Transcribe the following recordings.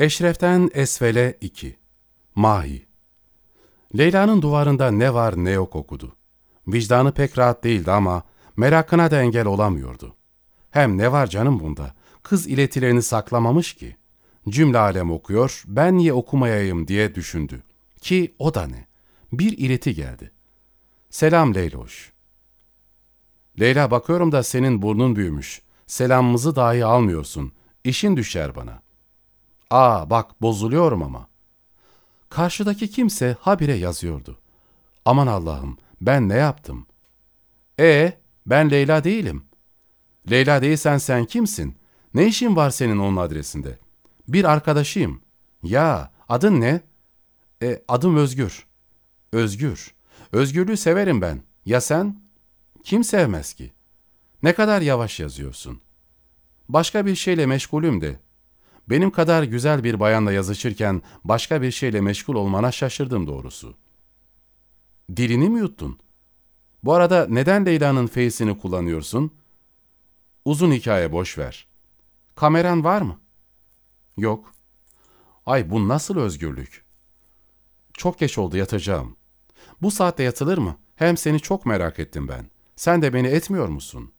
Eşref'ten Esfel'e 2 Mahi Leyla'nın duvarında ne var ne yok okudu. Vicdanı pek rahat değildi ama merakına da engel olamıyordu. Hem ne var canım bunda? Kız iletilerini saklamamış ki. Cümle alem okuyor, ben niye okumayayım diye düşündü. Ki o da ne? Bir ileti geldi. Selam Leyloş. Leyla bakıyorum da senin burnun büyümüş. Selamımızı dahi almıyorsun. İşin düşer bana. Aa bak bozuluyorum ama. Karşıdaki kimse habire yazıyordu. Aman Allah'ım ben ne yaptım? E ben Leyla değilim. Leyla değilsen sen kimsin? Ne işin var senin onun adresinde? Bir arkadaşıyım. Ya adın ne? E adım Özgür. Özgür. Özgürlüğü severim ben. Ya sen? Kim sevmez ki? Ne kadar yavaş yazıyorsun. Başka bir şeyle meşgulüm de. Benim kadar güzel bir bayanla yazışırken başka bir şeyle meşgul olmana şaşırdım doğrusu. Dilini mi yuttun? Bu arada neden Leyla'nın face'ini kullanıyorsun? Uzun hikaye boş ver. Kameran var mı? Yok. Ay bu nasıl özgürlük? Çok geç oldu yatacağım. Bu saatte yatılır mı? Hem seni çok merak ettim ben. Sen de beni etmiyor musun?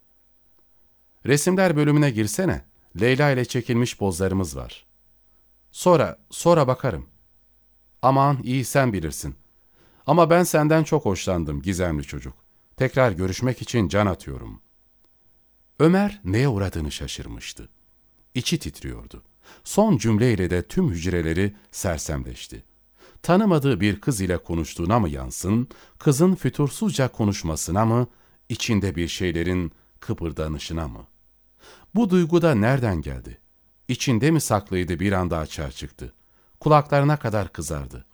Resimler bölümüne girsene. Leyla ile çekilmiş pozlarımız var. Sonra, sonra bakarım. Aman iyi sen bilirsin. Ama ben senden çok hoşlandım gizemli çocuk. Tekrar görüşmek için can atıyorum. Ömer neye uğradığını şaşırmıştı. İçi titriyordu. Son cümleyle de tüm hücreleri sersemleşti. Tanımadığı bir kız ile konuştuğuna mı yansın, kızın fütursuzca konuşmasına mı, içinde bir şeylerin kıpırdanışına mı? Bu duygu da nereden geldi? İçinde mi saklıydı bir anda açığa çıktı. Kulaklarına kadar kızardı.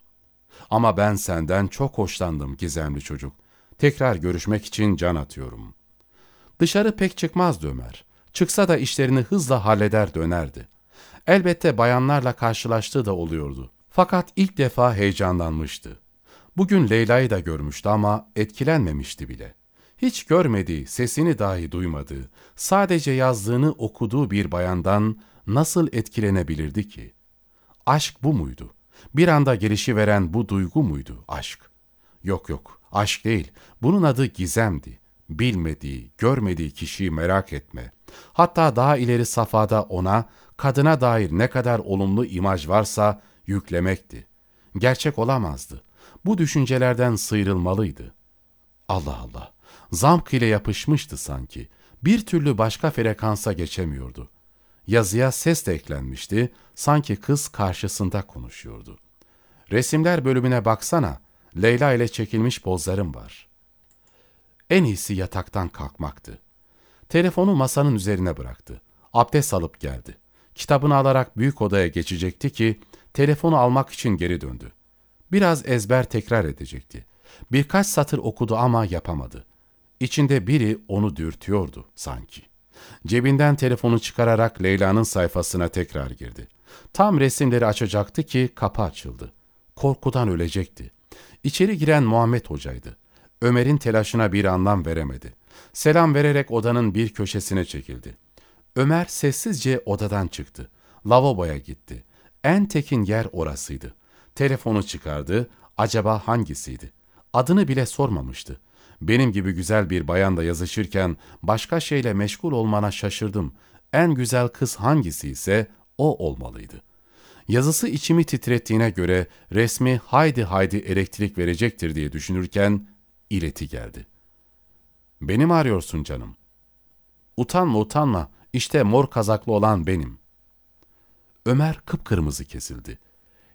Ama ben senden çok hoşlandım gizemli çocuk. Tekrar görüşmek için can atıyorum. Dışarı pek çıkmazdı Ömer. Çıksa da işlerini hızla halleder dönerdi. Elbette bayanlarla karşılaştığı da oluyordu. Fakat ilk defa heyecanlanmıştı. Bugün Leyla'yı da görmüştü ama etkilenmemişti bile. Hiç görmediği, sesini dahi duymadığı, sadece yazdığını okuduğu bir bayandan nasıl etkilenebilirdi ki? Aşk bu muydu? Bir anda gelişiveren bu duygu muydu aşk? Yok yok, aşk değil. Bunun adı gizemdi. Bilmediği, görmediği kişiyi merak etme. Hatta daha ileri safhada ona, kadına dair ne kadar olumlu imaj varsa yüklemekti. Gerçek olamazdı. Bu düşüncelerden sıyrılmalıydı. Allah Allah, zamk ile yapışmıştı sanki. Bir türlü başka frekansa geçemiyordu. Yazıya ses de eklenmişti, sanki kız karşısında konuşuyordu. Resimler bölümüne baksana, Leyla ile çekilmiş pozlarım var. En iyisi yataktan kalkmaktı. Telefonu masanın üzerine bıraktı. Abdest alıp geldi. Kitabını alarak büyük odaya geçecekti ki, telefonu almak için geri döndü. Biraz ezber tekrar edecekti. Birkaç satır okudu ama yapamadı. İçinde biri onu dürtüyordu sanki. Cebinden telefonu çıkararak Leyla'nın sayfasına tekrar girdi. Tam resimleri açacaktı ki kapı açıldı. Korkudan ölecekti. İçeri giren Muhammed Hoca'ydı. Ömer'in telaşına bir anlam veremedi. Selam vererek odanın bir köşesine çekildi. Ömer sessizce odadan çıktı. Lavaboya gitti. En tekin yer orasıydı. Telefonu çıkardı. Acaba hangisiydi? Adını bile sormamıştı. Benim gibi güzel bir bayanla yazışırken başka şeyle meşgul olmana şaşırdım. En güzel kız hangisi ise o olmalıydı. Yazısı içimi titrettiğine göre resmi haydi haydi elektrik verecektir diye düşünürken ileti geldi. Beni mi arıyorsun canım? Utanma utanma, işte mor kazaklı olan benim. Ömer kıpkırmızı kesildi.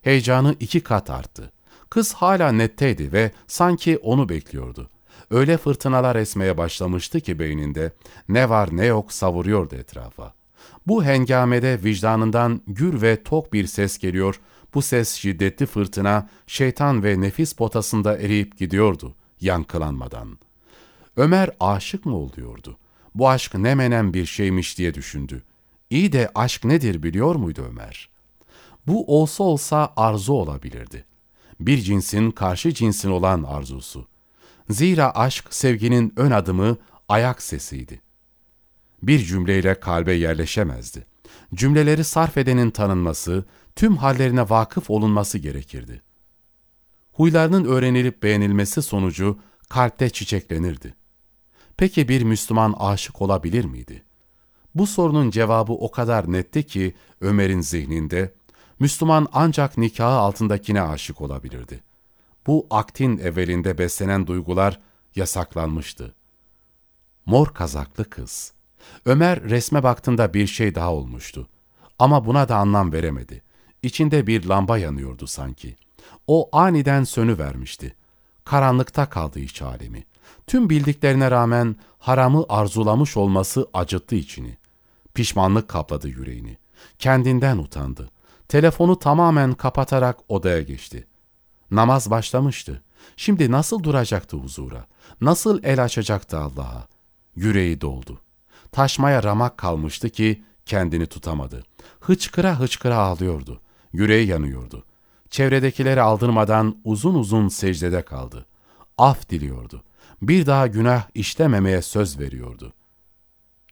Heyecanı iki kat arttı. Kız hala netteydi ve sanki onu bekliyordu. Öyle fırtınalar esmeye başlamıştı ki beyninde ne var ne yok savuruyordu etrafa. Bu hengamede vicdanından gür ve tok bir ses geliyor, bu ses şiddetli fırtına, şeytan ve nefis potasında eriyip gidiyordu, yankılanmadan. Ömer aşık mı oluyordu? Bu aşk ne menen bir şeymiş diye düşündü. İyi de aşk nedir biliyor muydu Ömer? Bu olsa olsa arzu olabilirdi. Bir cinsin karşı cinsin olan arzusu. Zira aşk sevginin ön adımı, ayak sesiydi. Bir cümleyle kalbe yerleşemezdi. Cümleleri sarf edenin tanınması, tüm hallerine vakıf olunması gerekirdi. Huylarının öğrenilip beğenilmesi sonucu kalpte çiçeklenirdi. Peki bir Müslüman aşık olabilir miydi? Bu sorunun cevabı o kadar netti ki Ömer'in zihninde, Müslüman ancak nikahı altındakine aşık olabilirdi. Bu aktin evvelinde beslenen duygular yasaklanmıştı. Mor kazaklı kız. Ömer resme baktığında bir şey daha olmuştu. Ama buna da anlam veremedi. İçinde bir lamba yanıyordu sanki. O aniden sönü vermişti. Karanlıkta kaldı iç alemi. Tüm bildiklerine rağmen haramı arzulamış olması acıttı içini. Pişmanlık kapladı yüreğini. Kendinden utandı. Telefonu tamamen kapatarak odaya geçti. Namaz başlamıştı. Şimdi nasıl duracaktı huzura? Nasıl el açacaktı Allah'a? Yüreği doldu. Taşmaya ramak kalmıştı ki kendini tutamadı. Hıçkıra hıçkıra ağlıyordu. Yüreği yanıyordu. Çevredekileri aldırmadan uzun uzun secdede kaldı. Af diliyordu. Bir daha günah işlememeye söz veriyordu.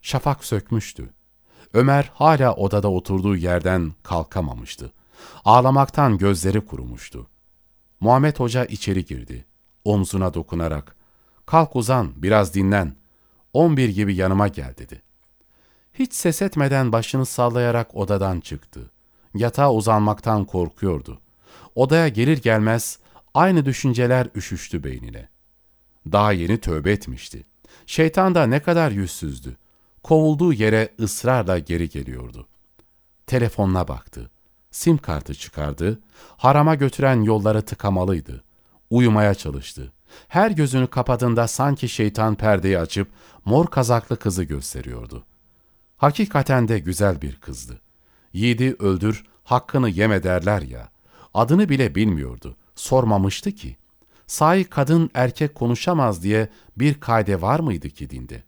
Şafak sökmüştü. Ömer hala odada oturduğu yerden kalkamamıştı. Ağlamaktan gözleri kurumuştu. Muhammed Hoca içeri girdi. Omzuna dokunarak, ''Kalk uzan, biraz dinlen. On bir gibi yanıma gel.'' dedi. Hiç ses etmeden başını sallayarak odadan çıktı. Yatağa uzanmaktan korkuyordu. Odaya gelir gelmez aynı düşünceler üşüştü beynine. Daha yeni tövbe etmişti. Şeytan da ne kadar yüzsüzdü. Kovulduğu yere ısrarla geri geliyordu. Telefonuna baktı. Sim kartı çıkardı. Harama götüren yolları tıkamalıydı. Uyumaya çalıştı. Her gözünü kapadığında sanki şeytan perdeyi açıp mor kazaklı kızı gösteriyordu. Hakikaten de güzel bir kızdı. Yiğidi öldür, hakkını yeme derler ya. Adını bile bilmiyordu. Sormamıştı ki. Sahi kadın erkek konuşamaz diye bir kaide var mıydı ki dinde?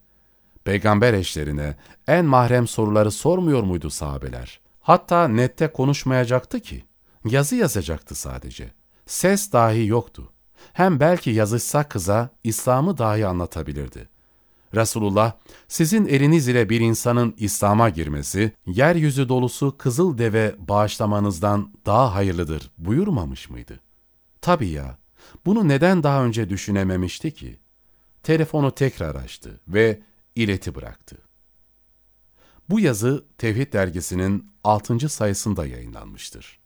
Peygamber eşlerine en mahrem soruları sormuyor muydu sahabeler? Hatta nette konuşmayacaktı ki. Yazı yazacaktı sadece. Ses dahi yoktu. Hem belki yazışsa kıza İslam'ı dahi anlatabilirdi. Resulullah, sizin eliniz ile bir insanın İslam'a girmesi, yeryüzü dolusu kızıl deve bağışlamanızdan daha hayırlıdır buyurmamış mıydı? Tabii ya, bunu neden daha önce düşünememişti ki? Telefonu tekrar açtı ve ileti bıraktı. Bu yazı Tevhid dergisinin 6. sayısında yayınlanmıştır.